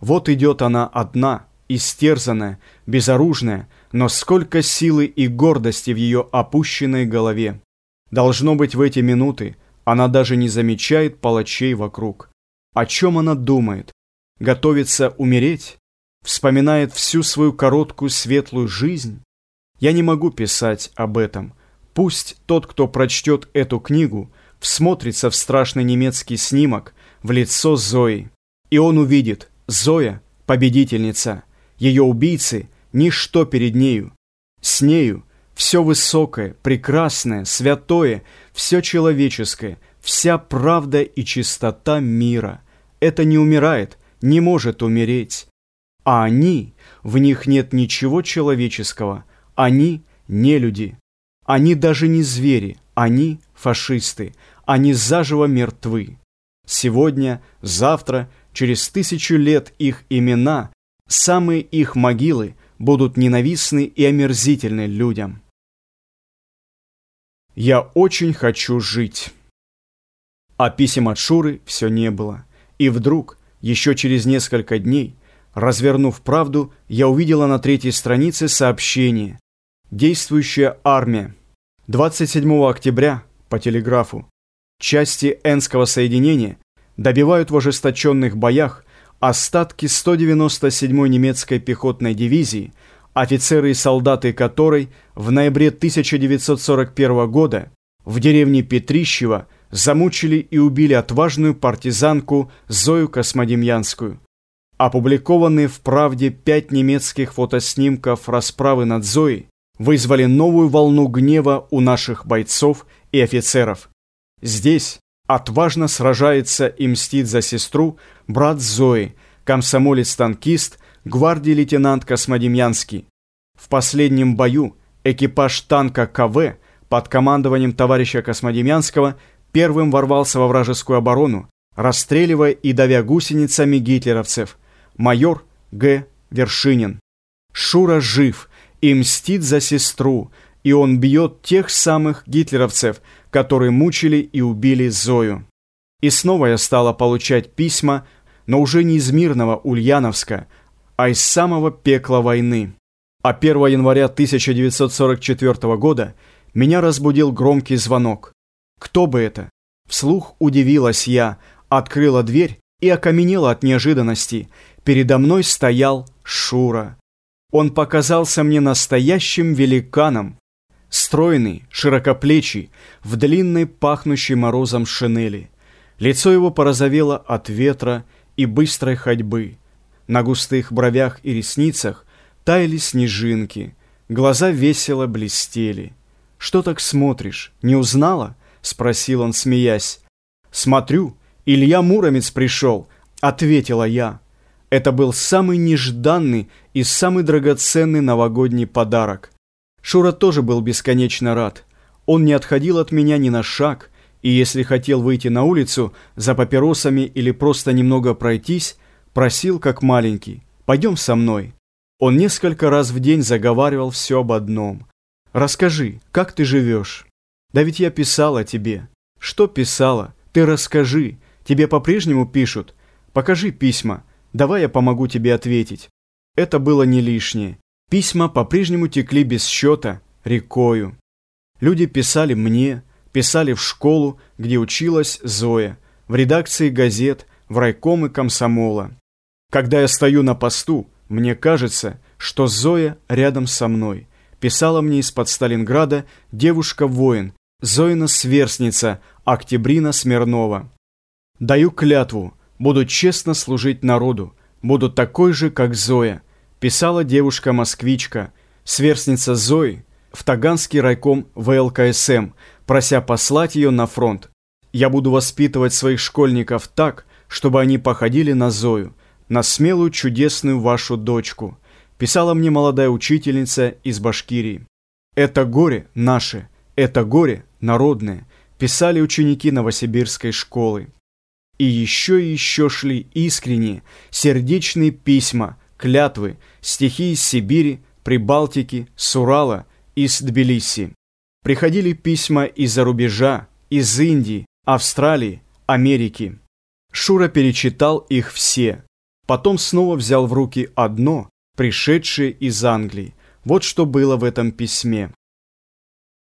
Вот идет она одна, истерзанная, безоружная, но сколько силы и гордости в ее опущенной голове. Должно быть, в эти минуты она даже не замечает палачей вокруг. О чем она думает? Готовится умереть? Вспоминает всю свою короткую светлую жизнь? Я не могу писать об этом. Пусть тот, кто прочтет эту книгу, всмотрится в страшный немецкий снимок в лицо Зои. И он увидит, Зоя – победительница, ее убийцы – ничто перед нею. С нею все высокое, прекрасное, святое, все человеческое, вся правда и чистота мира. Это не умирает, не может умереть. А они, в них нет ничего человеческого, они не люди. Они даже не звери, они фашисты, они заживо мертвы. Сегодня, завтра, через тысячу лет их имена, самые их могилы будут ненавистны и омерзительны людям. Я очень хочу жить. А писем от Шуры все не было. И вдруг, еще через несколько дней, развернув правду, я увидела на третьей странице сообщение. Действующая армия. 27 октября по телеграфу. Части Энского соединения добивают в ожесточенных боях остатки 197-й немецкой пехотной дивизии, офицеры и солдаты которой в ноябре 1941 года в деревне Петрищево замучили и убили отважную партизанку Зою Космодемьянскую. Опубликованные в «Правде» пять немецких фотоснимков расправы над Зоей вызвали новую волну гнева у наших бойцов и офицеров. Здесь отважно сражается и мстит за сестру брат Зои, комсомолец-танкист, гвардии лейтенант Космодемьянский. В последнем бою экипаж танка КВ под командованием товарища Космодемьянского первым ворвался во вражескую оборону, расстреливая и давя гусеницами гитлеровцев. Майор Г. Вершинин. Шура жив и мстит за сестру, и он бьет тех самых гитлеровцев, которые мучили и убили Зою. И снова я стала получать письма, но уже не из мирного Ульяновска, а из самого пекла войны. А 1 января 1944 года меня разбудил громкий звонок. Кто бы это? Вслух удивилась я, открыла дверь и окаменела от неожиданности. Передо мной стоял Шура. Он показался мне настоящим великаном. Стройный, широкоплечий, в длинной пахнущей морозом шинели. Лицо его порозовело от ветра и быстрой ходьбы. На густых бровях и ресницах таяли снежинки, глаза весело блестели. «Что так смотришь? Не узнала?» — спросил он, смеясь. «Смотрю, Илья Муромец пришел», — ответила я. Это был самый нежданный и самый драгоценный новогодний подарок. Шура тоже был бесконечно рад. Он не отходил от меня ни на шаг, и если хотел выйти на улицу за папиросами или просто немного пройтись, просил как маленький «пойдем со мной». Он несколько раз в день заговаривал все об одном. «Расскажи, как ты живешь?» «Да ведь я писала тебе». «Что писала? Ты расскажи. Тебе по-прежнему пишут. Покажи письма. Давай я помогу тебе ответить». Это было не лишнее. Письма по-прежнему текли без счета, рекою. Люди писали мне, писали в школу, где училась Зоя, в редакции газет, в райкомы комсомола. Когда я стою на посту, мне кажется, что Зоя рядом со мной. Писала мне из-под Сталинграда девушка-воин, Зоина сверстница, Октябрина Смирнова. Даю клятву, буду честно служить народу, буду такой же, как Зоя, писала девушка-москвичка, сверстница Зои, в Таганский райком ВЛКСМ, прося послать ее на фронт. Я буду воспитывать своих школьников так, чтобы они походили на Зою, на смелую чудесную вашу дочку, писала мне молодая учительница из Башкирии. Это горе наше, это горе народное, писали ученики Новосибирской школы. И еще и еще шли искренние, сердечные письма, клятвы, стихи из Сибири, Прибалтики, с Урала, из Тбилиси. Приходили письма из-за рубежа, из Индии, Австралии, Америки. Шура перечитал их все. Потом снова взял в руки одно, пришедшее из Англии. Вот что было в этом письме.